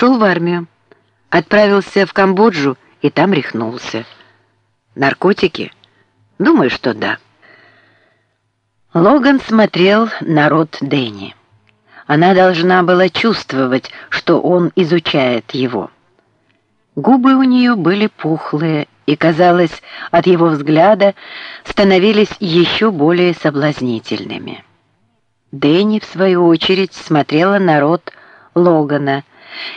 Пошел в армию, отправился в Камбоджу и там рехнулся. Наркотики? Думаю, что да. Логан смотрел на рот Дэнни. Она должна была чувствовать, что он изучает его. Губы у нее были пухлые и, казалось, от его взгляда становились еще более соблазнительными. Дэнни, в свою очередь, смотрела на рот Логана,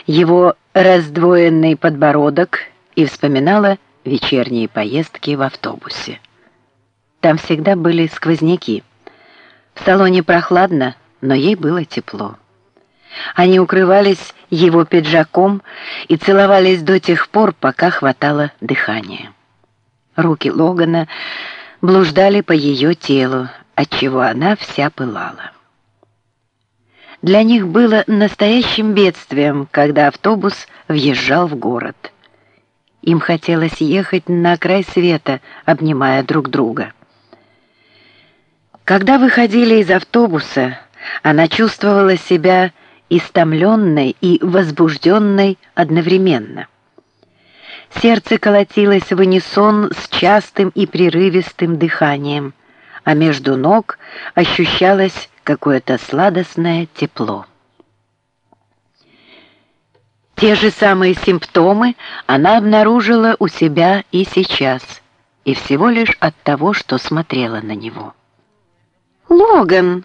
его раздвоенный подбородок и вспоминала вечерние поездки в автобусе. Там всегда были сквозняки. В салоне прохладно, но ей было тепло. Они укрывались его пиджаком и целовались до тех пор, пока хватало дыхания. Руки Логана блуждали по ее телу, отчего она вся пылала. Для них было настоящим бедствием, когда автобус въезжал в город. Им хотелось ехать на край света, обнимая друг друга. Когда выходили из автобуса, она чувствовала себя истомленной и возбужденной одновременно. Сердце колотилось в унисон с частым и прерывистым дыханием, а между ног ощущалось какое-то сладостное тепло. Те же самые симптомы она обнаружила у себя и сейчас, и всего лишь от того, что смотрела на него. «Логан!»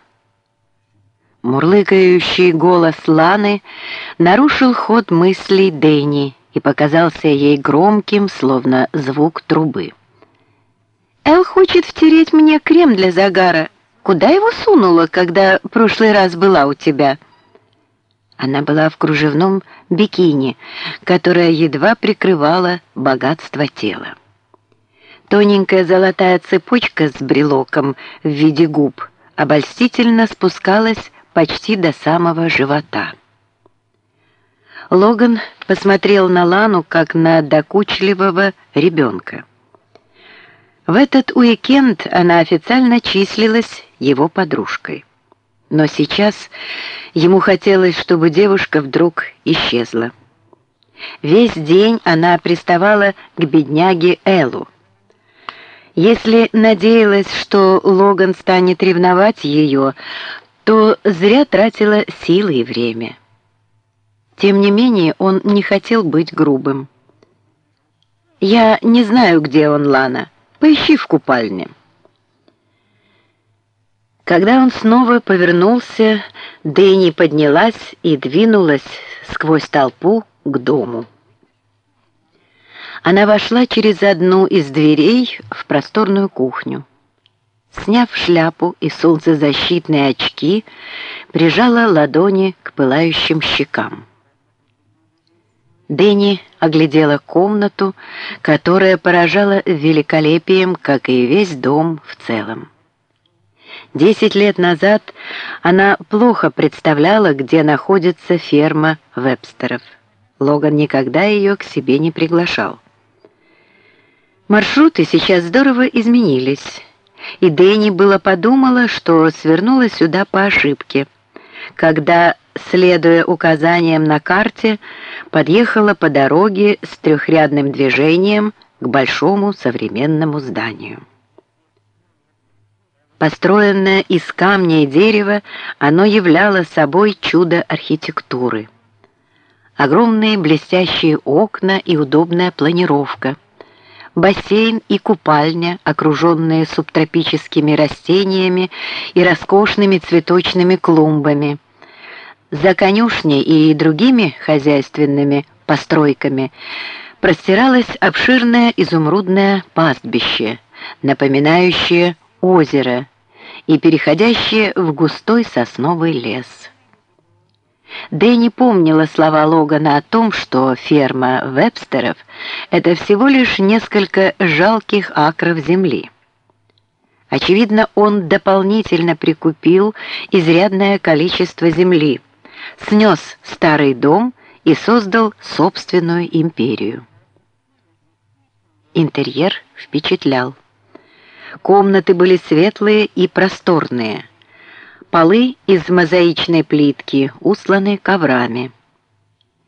Мурлыкающий голос Ланы нарушил ход мыслей Дэнни и показался ей громким, словно звук трубы. «Эл хочет втереть мне крем для загара. Куда его сунула, когда прошлый раз была у тебя?» Она была в кружевном бикини, которое едва прикрывало богатство тела. Тоненькая золотая цепочка с брелоком в виде губ обольстительно спускалась почти до самого живота. Логан посмотрел на Лану, как на докучливого ребенка. В этот уикенд она официально числилась его подружкой. Но сейчас ему хотелось, чтобы девушка вдруг исчезла. Весь день она приставала к бедняге Эллу. Если надеялась, что Логан станет ревновать ее, то зря тратила силы и время. Тем не менее, он не хотел быть грубым. «Я не знаю, где он, Лана. Поищи в купальне». Когда он снова повернулся, Дэнни поднялась и двинулась сквозь толпу к дому. Она вошла через одну из дверей в просторную кухню. Сняв шляпу и солнцезащитные очки, прижала ладони к пылающим щекам. Дэнни оглядела комнату, которая поражала великолепием, как и весь дом в целом. Десять лет назад она плохо представляла, где находится ферма Вебстеров. Логан никогда ее к себе не приглашал. Маршруты сейчас здорово изменились и Дэнни было подумала, что свернула сюда по ошибке, когда, следуя указаниям на карте, подъехала по дороге с трехрядным движением к большому современному зданию. Построенное из камня и дерева, оно являло собой чудо архитектуры. Огромные блестящие окна и удобная планировка – бассейн и купальня, окруженные субтропическими растениями и роскошными цветочными клумбами. За конюшней и другими хозяйственными постройками простиралось обширное изумрудное пастбище, напоминающее озеро и переходящее в густой сосновый лес. Дэнни помнила слова Логана о том, что ферма Вебстеров — это всего лишь несколько жалких акров земли. Очевидно, он дополнительно прикупил изрядное количество земли, снес старый дом и создал собственную империю. Интерьер впечатлял. Комнаты были светлые и просторные — Полы из мозаичной плитки, усланы коврами.